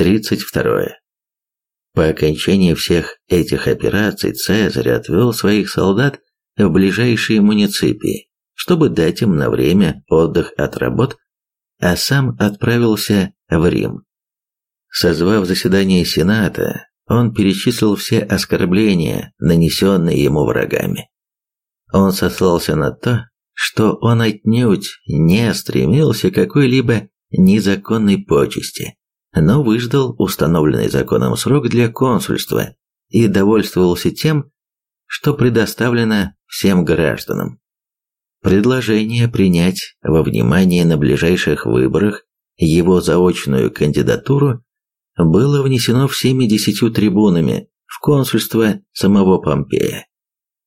32. По окончании всех этих операций Цезарь отвел своих солдат в ближайшие муниципии, чтобы дать им на время отдых от работ, а сам отправился в Рим. Созвав заседание Сената, он перечислил все оскорбления, нанесенные ему врагами. Он сослался на то, что он отнюдь не стремился к какой-либо незаконной почести, но выждал установленный законом срок для консульства и довольствовался тем, что предоставлено всем гражданам. Предложение принять во внимание на ближайших выборах его заочную кандидатуру было внесено всеми десятью трибунами в консульство самого Помпея.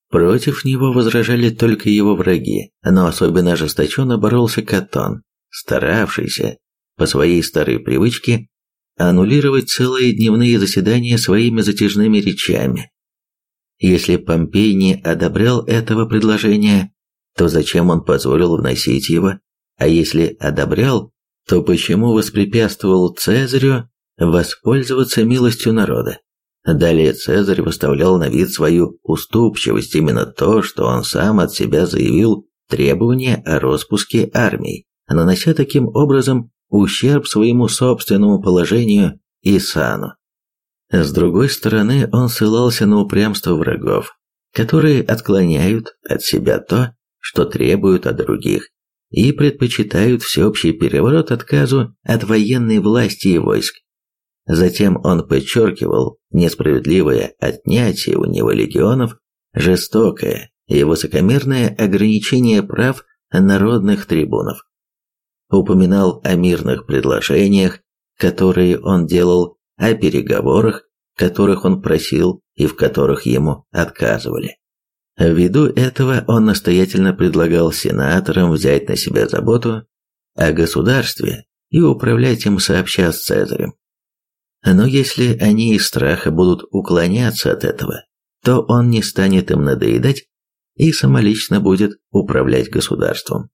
Против него возражали только его враги, но особенно ожесточенно боролся Катон, старавшийся, по своей старой привычке, аннулировать целые дневные заседания своими затяжными речами. Если Помпей не одобрял этого предложения, то зачем он позволил вносить его, а если одобрял, то почему воспрепятствовал Цезарю воспользоваться милостью народа? Далее Цезарь выставлял на вид свою уступчивость, именно то, что он сам от себя заявил требование о распуске армии, нанося таким образом ущерб своему собственному положению и сану. С другой стороны, он ссылался на упрямство врагов, которые отклоняют от себя то, что требуют от других, и предпочитают всеобщий переворот отказу от военной власти и войск. Затем он подчеркивал несправедливое отнятие у него легионов, жестокое и высокомерное ограничение прав народных трибунов. Упоминал о мирных предложениях, которые он делал, о переговорах, которых он просил и в которых ему отказывали. Ввиду этого он настоятельно предлагал сенаторам взять на себя заботу о государстве и управлять им сообща с Цезарем. Но если они из страха будут уклоняться от этого, то он не станет им надоедать и самолично будет управлять государством.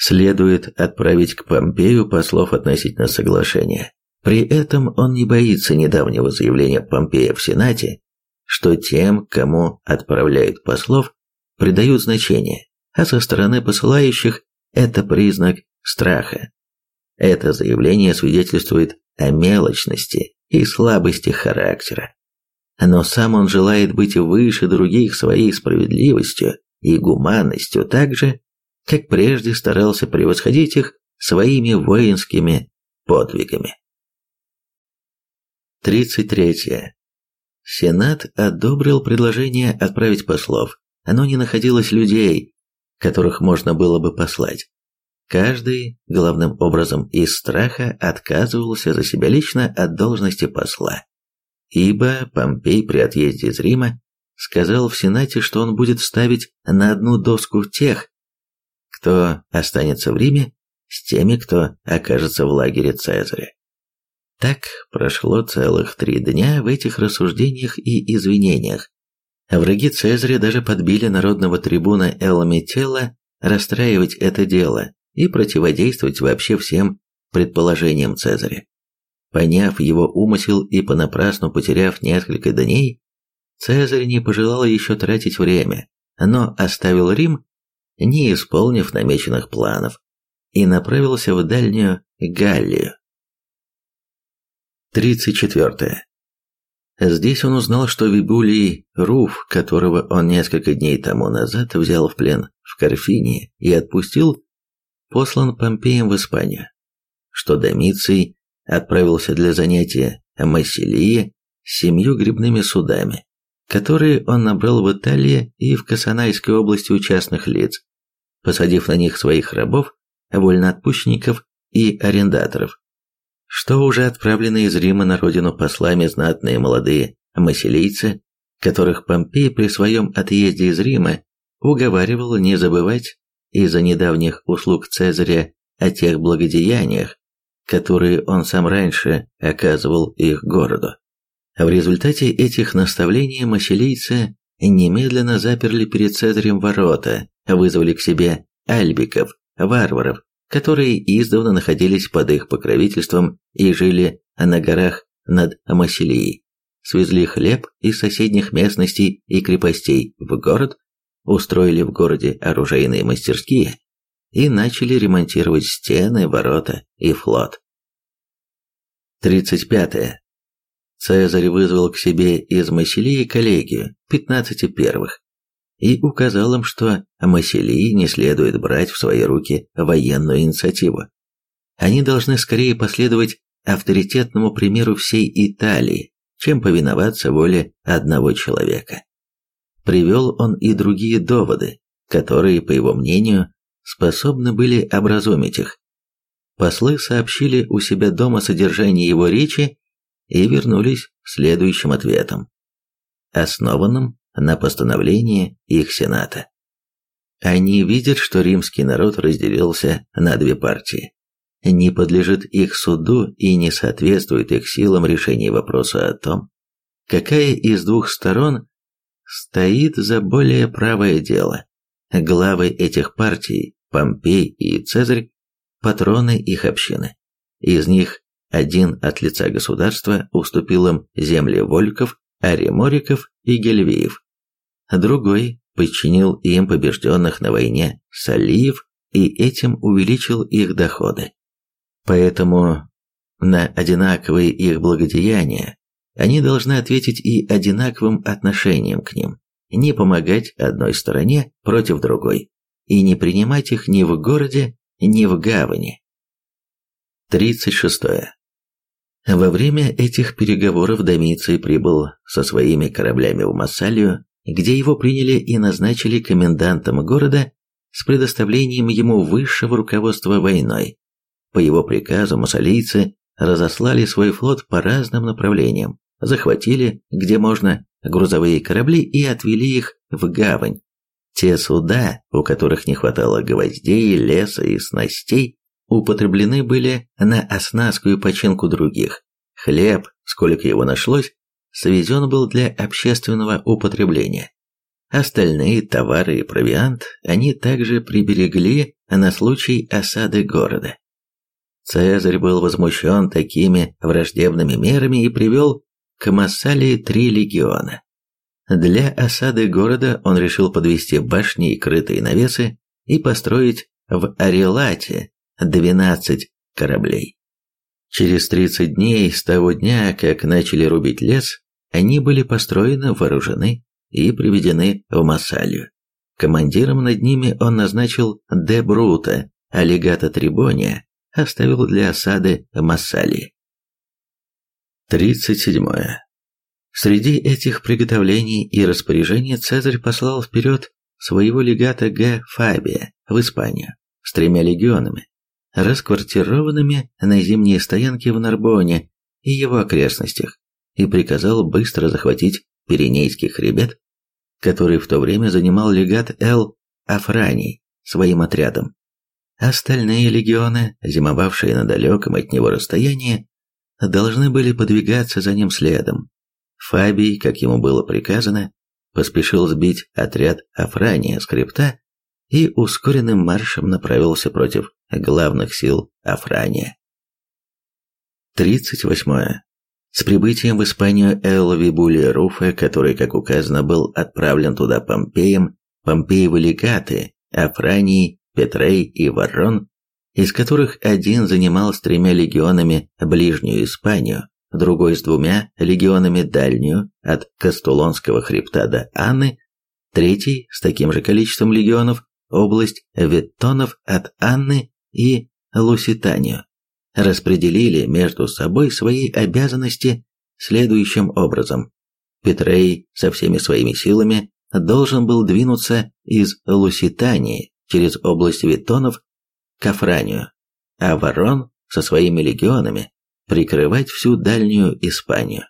Следует отправить к Помпею послов относительно соглашения. При этом он не боится недавнего заявления Помпея в Сенате, что тем, кому отправляют послов, придают значение, а со стороны посылающих это признак страха. Это заявление свидетельствует о мелочности и слабости характера. Но сам он желает быть выше других своей справедливостью и гуманностью так же, как прежде старался превосходить их своими воинскими подвигами. 33. Сенат одобрил предложение отправить послов, но не находилось людей, которых можно было бы послать. Каждый, главным образом из страха, отказывался за себя лично от должности посла. Ибо Помпей при отъезде из Рима сказал в Сенате, что он будет ставить на одну доску тех, кто останется в Риме, с теми, кто окажется в лагере Цезаря. Так прошло целых три дня в этих рассуждениях и извинениях. Враги Цезаря даже подбили народного трибуна Элметела расстраивать это дело, и противодействовать вообще всем предположениям Цезаря. Поняв его умысел и понапрасну потеряв несколько дней, Цезарь не пожелал еще тратить время, но оставил Рим, не исполнив намеченных планов, и направился в дальнюю Галлию. 34. Здесь он узнал, что Вибулий Руф, которого он несколько дней тому назад взял в плен в Карфине и отпустил, послан Помпеем в Испанию, что Домиций отправился для занятия Массилии с семью грибными судами, которые он набрал в Италии и в Касанайской области у частных лиц, посадив на них своих рабов, вольноотпущенников и арендаторов, что уже отправлены из Рима на родину послами знатные молодые массилийцы, которых Помпей при своем отъезде из Рима уговаривал не забывать из-за недавних услуг Цезаря о тех благодеяниях, которые он сам раньше оказывал их городу. В результате этих наставлений масилийцы немедленно заперли перед Цезарем ворота, вызвали к себе альбиков, варваров, которые издавна находились под их покровительством и жили на горах над Масилией, свезли хлеб из соседних местностей и крепостей в город, устроили в городе оружейные мастерские и начали ремонтировать стены, ворота и флот. 35. Цезарь вызвал к себе из Масилии коллегию 15 первых и указал им, что Масилии не следует брать в свои руки военную инициативу. Они должны скорее последовать авторитетному примеру всей Италии, чем повиноваться воле одного человека. Привел он и другие доводы, которые, по его мнению, способны были образумить их. Послы сообщили у себя дома содержание его речи и вернулись следующим ответом, основанным на постановлении их сената. Они видят, что римский народ разделился на две партии. Не подлежит их суду и не соответствует их силам решения вопроса о том, какая из двух сторон стоит за более правое дело. Главы этих партий, Помпей и Цезарь, патроны их общины. Из них один от лица государства уступил им земли Вольков, Аремориков и Гельвеев. Другой подчинил им побежденных на войне Салиев и этим увеличил их доходы. Поэтому на одинаковые их благодеяния они должны ответить и одинаковым отношением к ним, не помогать одной стороне против другой и не принимать их ни в городе, ни в гавани. 36. Во время этих переговоров Домиций прибыл со своими кораблями в Массалию, где его приняли и назначили комендантом города с предоставлением ему высшего руководства войной. По его приказу массалийцы разослали свой флот по разным направлениям, захватили, где можно, грузовые корабли и отвели их в гавань. Те суда, у которых не хватало гвоздей, леса и снастей, употреблены были на оснастку починку других. Хлеб, сколько его нашлось, свезен был для общественного употребления. Остальные товары и провиант они также приберегли на случай осады города. Цезарь был возмущен такими враждебными мерами и привел к Массалии три легиона. Для осады города он решил подвести башни и крытые навесы и построить в Арелате 12 кораблей. Через 30 дней с того дня, как начали рубить лес, они были построены, вооружены и приведены в Массалию. Командиром над ними он назначил Де Брута, а легата Трибония оставил для осады Массалии. 37. Среди этих приготовлений и распоряжений Цезарь послал вперед своего легата Г. Фабия в Испанию с тремя легионами, расквартированными на зимние стоянки в Нарбоне и его окрестностях, и приказал быстро захватить Пиренейский хребет, который в то время занимал легат Эл Афраний своим отрядом. Остальные легионы, зимовавшие на далеком от него расстоянии, должны были подвигаться за ним следом. Фабий, как ему было приказано, поспешил сбить отряд Афрания с хребта и ускоренным маршем направился против главных сил Афрания. 38. С прибытием в Испанию Элви Булия который, как указано, был отправлен туда Помпеем, Помпеевы легаты, Афраний, Петрей и Варрон, из которых один занимал с тремя легионами ближнюю Испанию, другой с двумя легионами дальнюю, от Кастулонского хребта до Анны, третий с таким же количеством легионов, область Веттонов от Анны и Луситанию, распределили между собой свои обязанности следующим образом. Петрей со всеми своими силами должен был двинуться из Луситании через область Виттонов к Афранию, а Ворон со своими легионами прикрывать всю дальнюю Испанию.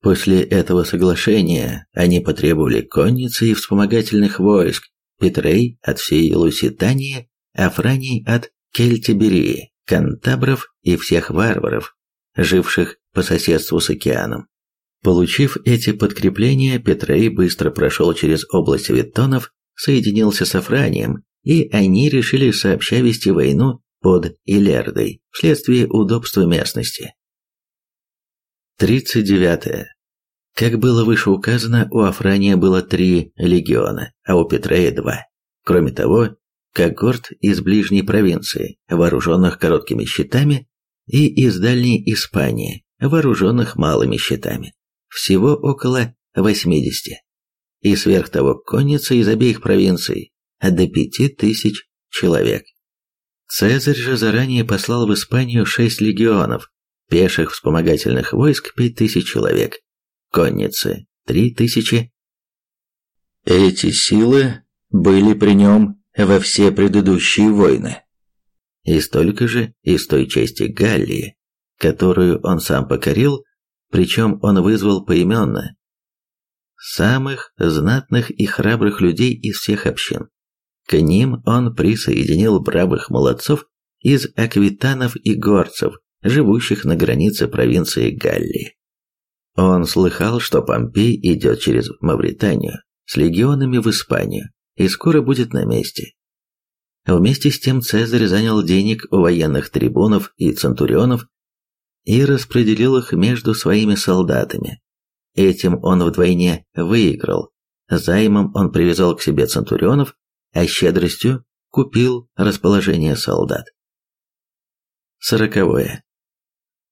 После этого соглашения они потребовали конницы и вспомогательных войск, Петрей от всей Луситании, Афраний от Кельтиберии, Кантабров и всех варваров, живших по соседству с океаном. Получив эти подкрепления, Петрей быстро прошел через область Виттонов, соединился с Афранием, и они решили сообща вести войну под Илердой вследствие удобства местности. 39. Как было выше указано, у Афрания было три легиона, а у Петрея два. Кроме того, когорт из ближней провинции, вооруженных короткими щитами, и из дальней Испании, вооруженных малыми щитами. Всего около 80. И сверх того конница из обеих провинций, до пяти тысяч человек. Цезарь же заранее послал в Испанию шесть легионов, пеших вспомогательных войск пять тысяч человек, конницы три тысячи. Эти силы были при нем во все предыдущие войны. И столько же из той части Галлии, которую он сам покорил, причем он вызвал поименно самых знатных и храбрых людей из всех общин. К ним он присоединил бравых молодцов из аквитанов и горцев, живущих на границе провинции Галлии. Он слыхал, что Помпей идет через Мавританию с легионами в Испанию и скоро будет на месте. Вместе с тем Цезарь занял денег у военных трибунов и центурионов и распределил их между своими солдатами. Этим он вдвойне выиграл. Займом он привязал к себе центурионов, а щедростью купил расположение солдат. Сороковое.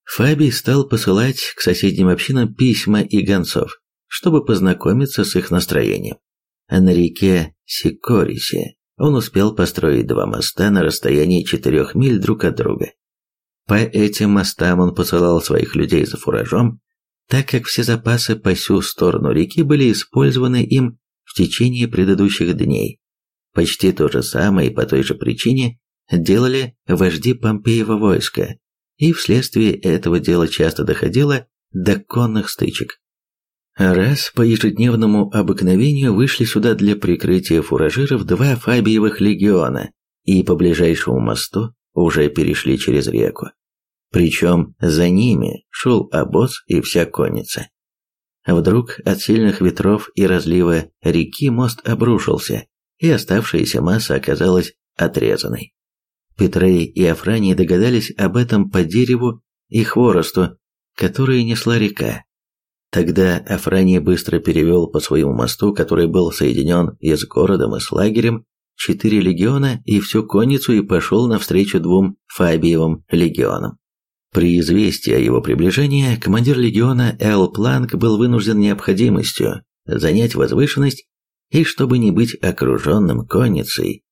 Фабий стал посылать к соседним общинам письма и гонцов, чтобы познакомиться с их настроением. На реке Сикорисе он успел построить два моста на расстоянии четырех миль друг от друга. По этим мостам он посылал своих людей за фуражом, так как все запасы по всю сторону реки были использованы им в течение предыдущих дней. Почти то же самое и по той же причине делали вожди Помпеева войска, и вследствие этого дело часто доходило до конных стычек. Раз по ежедневному обыкновению вышли сюда для прикрытия фуражиров два Фабиевых легиона и по ближайшему мосту уже перешли через реку. Причем за ними шел обоз и вся конница. Вдруг от сильных ветров и разлива реки мост обрушился, и оставшаяся масса оказалась отрезанной. Петрей и Афраний догадались об этом по дереву и хворосту, которые несла река. Тогда Афраний быстро перевел по своему мосту, который был соединен и с городом, и с лагерем, четыре легиона и всю конницу и пошел навстречу двум Фабиевым легионам. При известии о его приближении командир легиона Эл Планк был вынужден необходимостью занять возвышенность и, чтобы не быть окруженным конницей,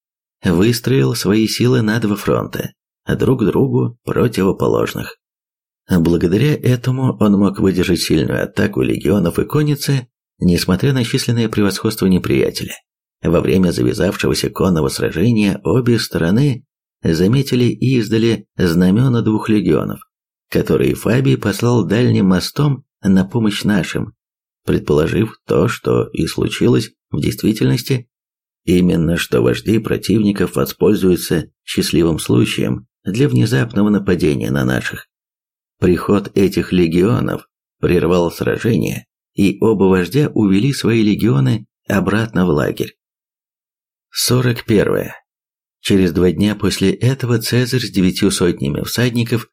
выстроил свои силы на два фронта, друг другу противоположных. Благодаря этому он мог выдержать сильную атаку легионов и конницы, несмотря на численное превосходство неприятеля. Во время завязавшегося конного сражения обе стороны заметили и издали знамена двух легионов, которые Фабий послал дальним мостом на помощь нашим, предположив то, что и случилось в действительности, именно что вожди противников воспользуются счастливым случаем для внезапного нападения на наших. Приход этих легионов прервал сражение, и оба вождя увели свои легионы обратно в лагерь. 41. Через два дня после этого Цезарь с девятью сотнями всадников,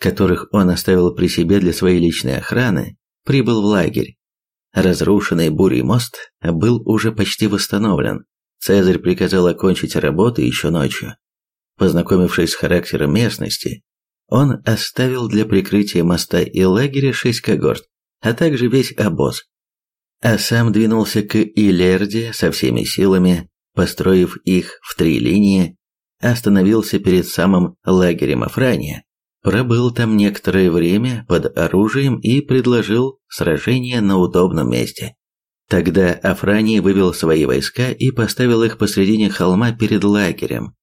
которых он оставил при себе для своей личной охраны, прибыл в лагерь. Разрушенный бурей мост был уже почти восстановлен. Цезарь приказал окончить работы еще ночью. Познакомившись с характером местности, он оставил для прикрытия моста и лагеря шесть когорт, а также весь обоз. А сам двинулся к Илерде со всеми силами, построив их в три линии, остановился перед самым лагерем Афрания, пробыл там некоторое время под оружием и предложил сражение на удобном месте. Тогда Афраний вывел свои войска и поставил их посредине холма перед лагерем,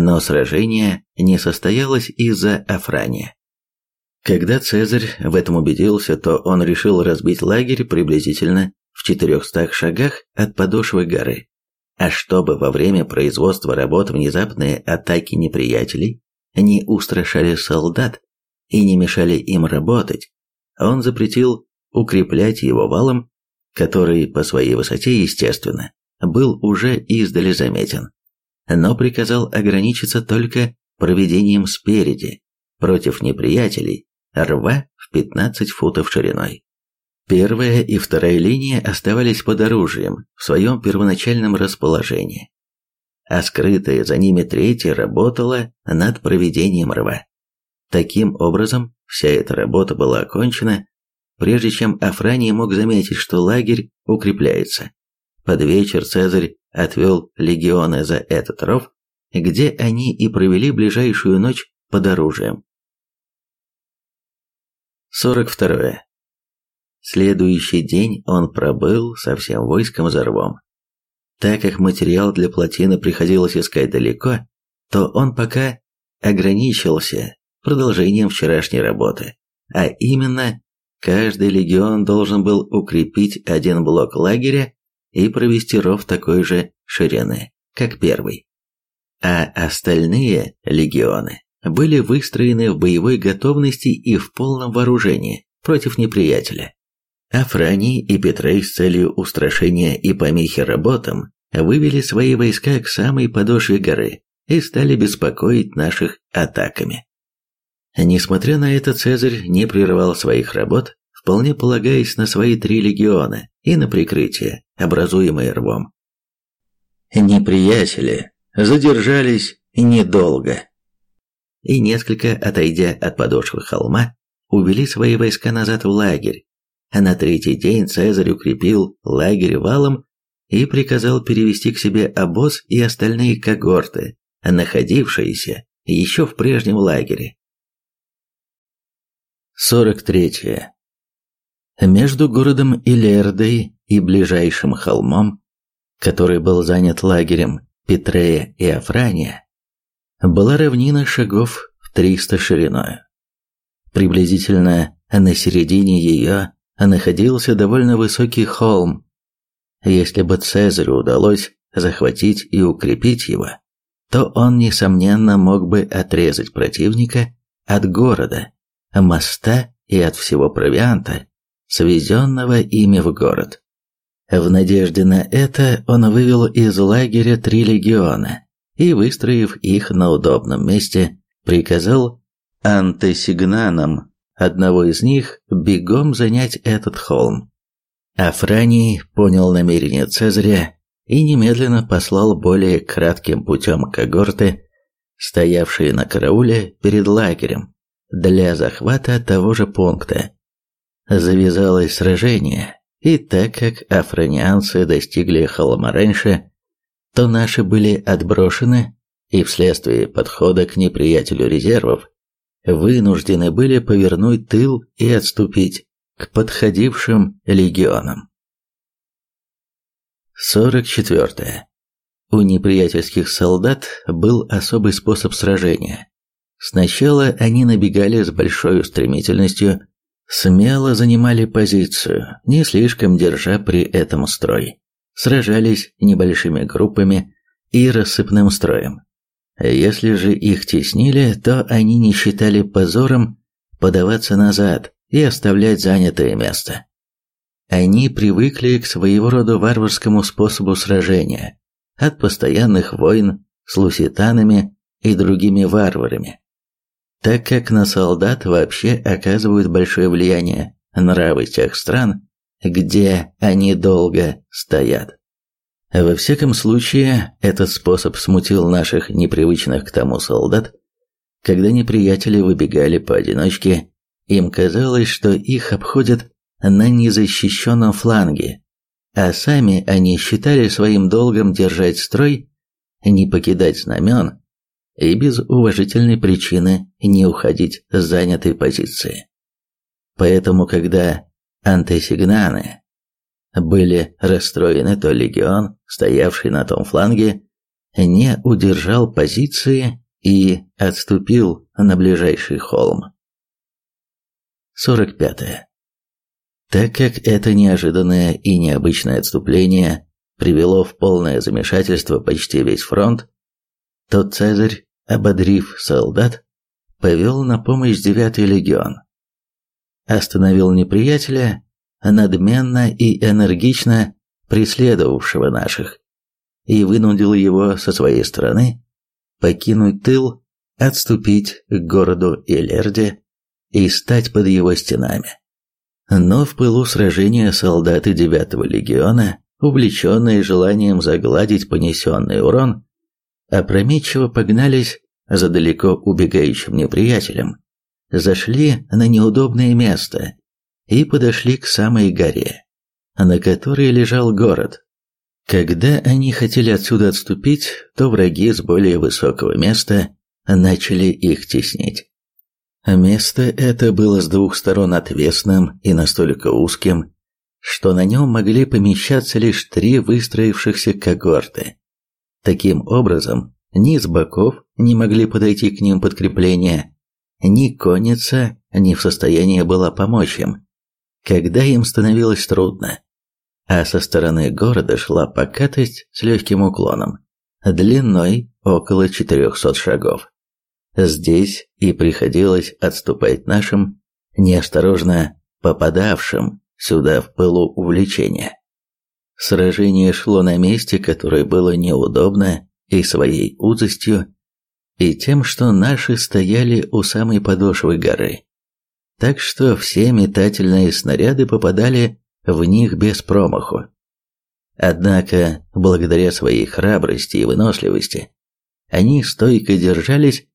но сражение не состоялось из-за Афрания. Когда Цезарь в этом убедился, то он решил разбить лагерь приблизительно в 400 шагах от подошвы горы. А чтобы во время производства работ внезапные атаки неприятелей не устрашали солдат и не мешали им работать, он запретил укреплять его валом, который по своей высоте, естественно, был уже издали заметен но приказал ограничиться только проведением спереди, против неприятелей, рва в 15 футов шириной. Первая и вторая линии оставались под оружием в своем первоначальном расположении, а скрытая за ними третья работала над проведением рва. Таким образом, вся эта работа была окончена, прежде чем Афраний мог заметить, что лагерь укрепляется. Под вечер Цезарь отвел легионы за этот ров, где они и провели ближайшую ночь под оружием. 42. Следующий день он пробыл со всем войском за рвом. Так как материал для плотины приходилось искать далеко, то он пока ограничился продолжением вчерашней работы, а именно каждый легион должен был укрепить один блок лагеря и провести ров такой же ширины, как первый. А остальные легионы были выстроены в боевой готовности и в полном вооружении против неприятеля. Афраний и Петрей с целью устрашения и помехи работам вывели свои войска к самой подошве горы и стали беспокоить наших атаками. Несмотря на это, Цезарь не прерывал своих работ, вполне полагаясь на свои три легиона и на прикрытие, образуемое рвом. Неприятели задержались недолго. И несколько, отойдя от подошвы холма, увели свои войска назад в лагерь. А на третий день Цезарь укрепил лагерь валом и приказал перевести к себе обоз и остальные когорты, находившиеся еще в прежнем лагере. 43. Между городом Илердой и ближайшим холмом, который был занят лагерем Петрея и Афрания, была равнина шагов в 300 шириной. Приблизительно на середине ее находился довольно высокий холм. Если бы Цезарю удалось захватить и укрепить его, то он, несомненно, мог бы отрезать противника от города моста и от всего провианта, свезенного ими в город. В надежде на это он вывел из лагеря три легиона и, выстроив их на удобном месте, приказал антесигнанам одного из них бегом занять этот холм. Афраний понял намерение Цезаря и немедленно послал более кратким путем когорты, стоявшие на карауле перед лагерем, для захвата того же пункта. Завязалось сражение, и так как афронианцы достигли холма раньше, то наши были отброшены и вследствие подхода к неприятелю резервов вынуждены были повернуть тыл и отступить к подходившим легионам. 44. У неприятельских солдат был особый способ сражения. Сначала они набегали с большой стремительностью, смело занимали позицию, не слишком держа при этом строй. Сражались небольшими группами и рассыпным строем. Если же их теснили, то они не считали позором подаваться назад и оставлять занятое место. Они привыкли к своего рода варварскому способу сражения, от постоянных войн с луситанами и другими варварами так как на солдат вообще оказывают большое влияние нравы тех стран, где они долго стоят. Во всяком случае, этот способ смутил наших непривычных к тому солдат. Когда неприятели выбегали поодиночке, им казалось, что их обходят на незащищенном фланге, а сами они считали своим долгом держать строй, не покидать знамен и без уважительной причины не уходить с занятой позиции. Поэтому, когда антисигнаны были расстроены, то легион, стоявший на том фланге, не удержал позиции и отступил на ближайший холм. 45. Так как это неожиданное и необычное отступление привело в полное замешательство почти весь фронт, то Цезарь ободрив солдат, повел на помощь девятый легион. Остановил неприятеля, надменно и энергично преследовавшего наших, и вынудил его со своей стороны покинуть тыл, отступить к городу Элерде и стать под его стенами. Но в пылу сражения солдаты 9-го легиона, увлеченные желанием загладить понесенный урон, опрометчиво погнались за далеко убегающим неприятелем, зашли на неудобное место и подошли к самой горе, на которой лежал город. Когда они хотели отсюда отступить, то враги с более высокого места начали их теснить. Место это было с двух сторон отвесным и настолько узким, что на нем могли помещаться лишь три выстроившихся когорты. Таким образом, ни с боков не могли подойти к ним подкрепления, ни конница не в состоянии была помочь им, когда им становилось трудно. А со стороны города шла покатость с легким уклоном, длиной около 400 шагов. Здесь и приходилось отступать нашим, неосторожно попадавшим сюда в пылу увлечения. Сражение шло на месте, которое было неудобно и своей узостью, и тем, что наши стояли у самой подошвы горы. Так что все метательные снаряды попадали в них без промаху. Однако, благодаря своей храбрости и выносливости, они стойко держались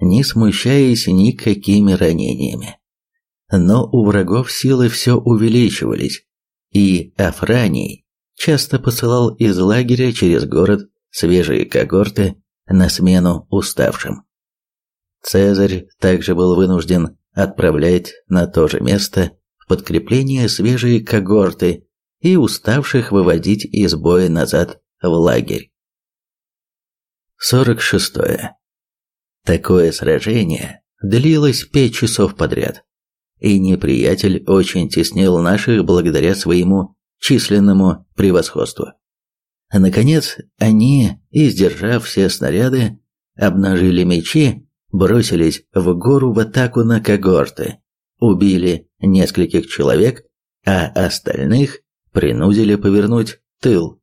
не смущаясь никакими ранениями. Но у врагов силы все увеличивались, и Афраний часто посылал из лагеря через город свежие когорты на смену уставшим. Цезарь также был вынужден отправлять на то же место в подкрепление свежие когорты и уставших выводить из боя назад в лагерь. 46. Такое сражение длилось пять часов подряд, и неприятель очень теснил наших благодаря своему численному превосходству. Наконец, они, издержав все снаряды, обнажили мечи, бросились в гору в атаку на когорты, убили нескольких человек, а остальных принудили повернуть тыл.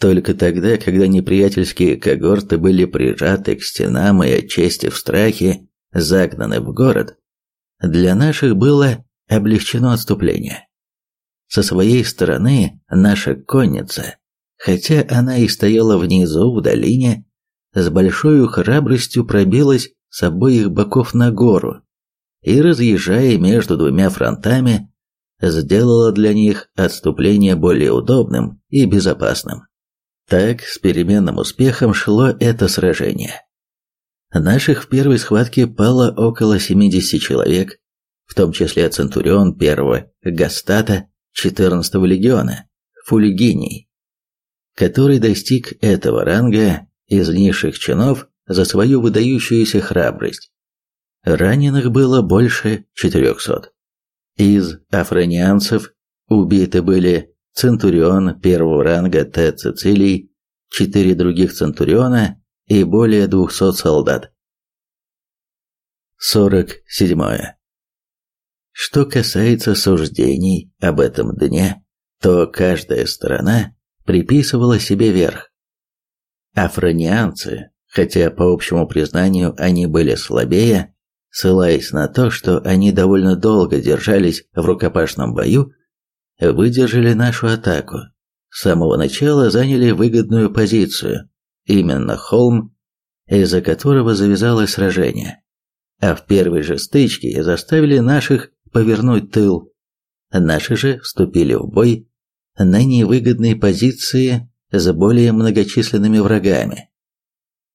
Только тогда, когда неприятельские когорты были прижаты к стенам и отчасти в страхе загнаны в город, для наших было облегчено отступление. Со своей стороны наша конница, хотя она и стояла внизу в долине, с большой храбростью пробилась с обоих боков на гору и, разъезжая между двумя фронтами, сделала для них отступление более удобным и безопасным. Так, с переменным успехом шло это сражение. Наших в первой схватке пало около 70 человек, в том числе Центурион первого Гастата 14-го легиона, Фульгиний, который достиг этого ранга из низших чинов за свою выдающуюся храбрость. Раненых было больше 400. Из афронианцев убиты были Центурион первого ранга Т. Цицилий, четыре других Центуриона и более двухсот солдат. 47. Что касается суждений об этом дне, то каждая сторона приписывала себе верх. Афронианцы, хотя по общему признанию они были слабее, ссылаясь на то, что они довольно долго держались в рукопашном бою, выдержали нашу атаку. С самого начала заняли выгодную позицию, именно холм, из-за которого завязалось сражение. А в первой же стычке заставили наших повернуть тыл. Наши же вступили в бой на невыгодной позиции с более многочисленными врагами.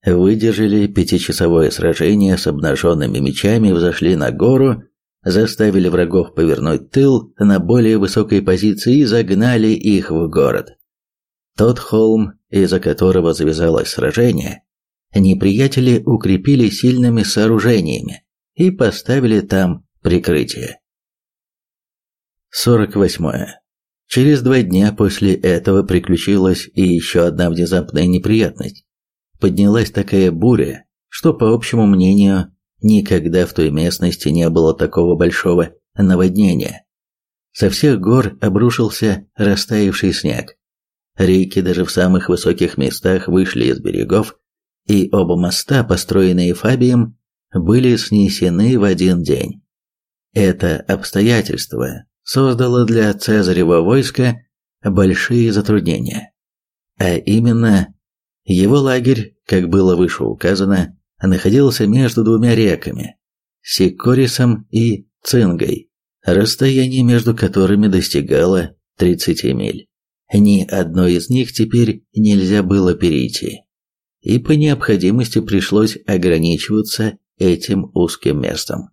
Выдержали пятичасовое сражение с обнаженными мечами, взошли на гору заставили врагов повернуть тыл на более высокой позиции и загнали их в город. Тот холм, из-за которого завязалось сражение, неприятели укрепили сильными сооружениями и поставили там прикрытие. 48. Через два дня после этого приключилась и еще одна внезапная неприятность. Поднялась такая буря, что, по общему мнению, Никогда в той местности не было такого большого наводнения. Со всех гор обрушился растаявший снег. Реки даже в самых высоких местах вышли из берегов, и оба моста, построенные Фабием, были снесены в один день. Это обстоятельство создало для Цезарева войска большие затруднения. А именно, его лагерь, как было выше указано, находился между двумя реками – Сикорисом и Цингой, расстояние между которыми достигало 30 миль. Ни одной из них теперь нельзя было перейти, и по необходимости пришлось ограничиваться этим узким местом.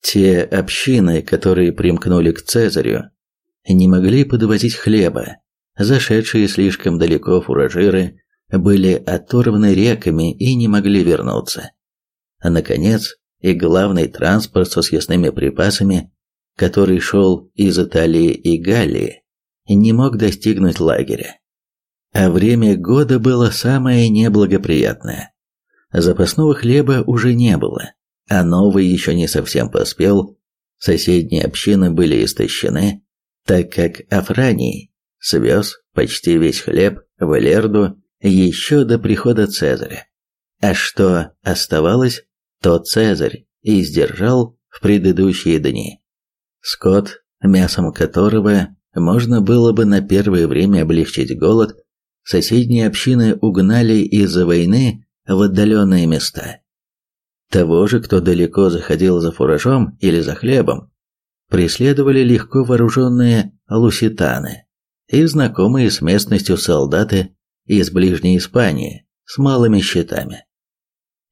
Те общины, которые примкнули к Цезарю, не могли подвозить хлеба, зашедшие слишком далеко фуражиры были оторваны реками и не могли вернуться. А наконец, и главный транспорт со съестными припасами, который шел из Италии и Галлии, не мог достигнуть лагеря. А время года было самое неблагоприятное. Запасного хлеба уже не было, а новый еще не совсем поспел, соседние общины были истощены, так как Афраний свез почти весь хлеб в Элерду еще до прихода Цезаря. А что оставалось, то Цезарь и сдержал в предыдущие дни. Скот, мясом которого можно было бы на первое время облегчить голод, соседние общины угнали из-за войны в отдаленные места. Того же, кто далеко заходил за фуражом или за хлебом, преследовали легко вооруженные луситаны и знакомые с местностью солдаты из ближней Испании с малыми щитами.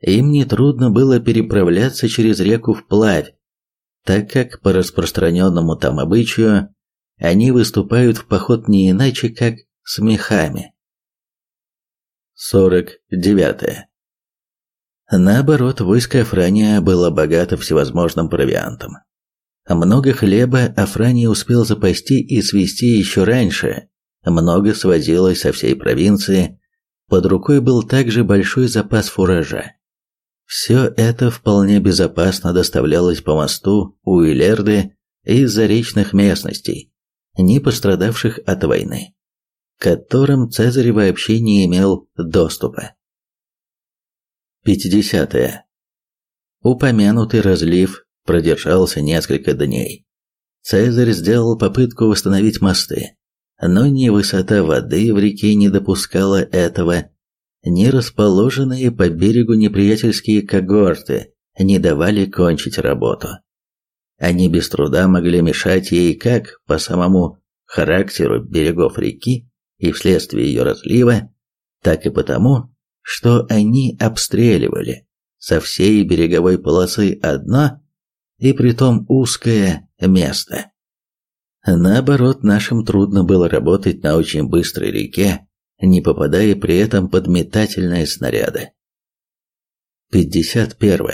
Им нетрудно было переправляться через реку вплавь, так как по распространенному там обычаю они выступают в поход не иначе, как с мехами. 49. Наоборот, войско Афрания было богато всевозможным провиантом. Много хлеба Афрания успел запасти и свести еще раньше, много свозилось со всей провинции, под рукой был также большой запас фуража. Все это вполне безопасно доставлялось по мосту у Илерды из заречных местностей, не пострадавших от войны, к которым Цезарь вообще не имел доступа. 50. -е. Упомянутый разлив продержался несколько дней. Цезарь сделал попытку восстановить мосты, но ни высота воды в реке не допускала этого, ни расположенные по берегу неприятельские когорты не давали кончить работу. Они без труда могли мешать ей как по самому характеру берегов реки и вследствие ее разлива, так и потому, что они обстреливали со всей береговой полосы одно и притом узкое место. Наоборот, нашим трудно было работать на очень быстрой реке, не попадая при этом под метательные снаряды. 51.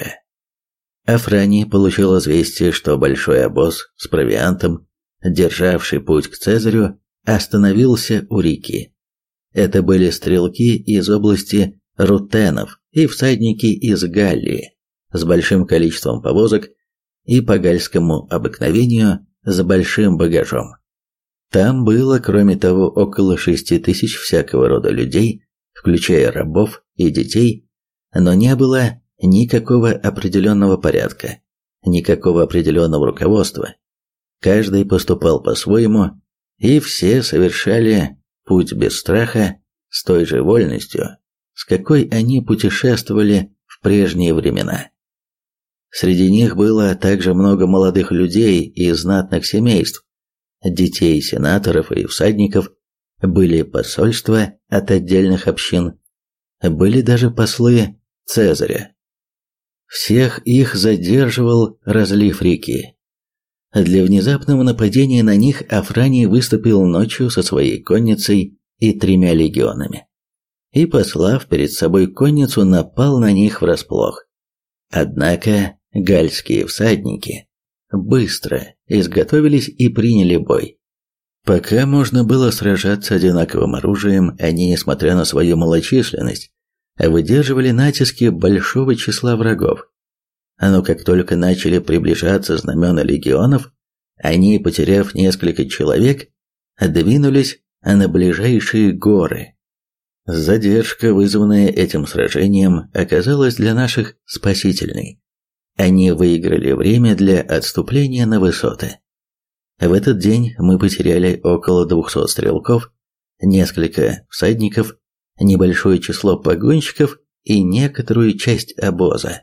Афрани получил известие, что большой обоз с провиантом, державший путь к Цезарю, остановился у реки. Это были стрелки из области Рутенов и всадники из Галлии с большим количеством повозок и по гальскому обыкновению с большим багажом. Там было, кроме того, около шести тысяч всякого рода людей, включая рабов и детей, но не было никакого определенного порядка, никакого определенного руководства. Каждый поступал по-своему, и все совершали путь без страха, с той же вольностью, с какой они путешествовали в прежние времена. Среди них было также много молодых людей из знатных семейств, детей сенаторов и всадников, были посольства от отдельных общин, были даже послы Цезаря. Всех их задерживал разлив реки. Для внезапного нападения на них Афраний выступил ночью со своей конницей и тремя легионами. И, послав перед собой конницу, напал на них врасплох. Однако гальские всадники быстро изготовились и приняли бой. Пока можно было сражаться одинаковым оружием, они, несмотря на свою малочисленность, выдерживали натиски большого числа врагов. Но как только начали приближаться знамена легионов, они, потеряв несколько человек, двинулись на ближайшие горы. Задержка, вызванная этим сражением, оказалась для наших спасительной. Они выиграли время для отступления на высоты. В этот день мы потеряли около 200 стрелков, несколько всадников, небольшое число погонщиков и некоторую часть обоза.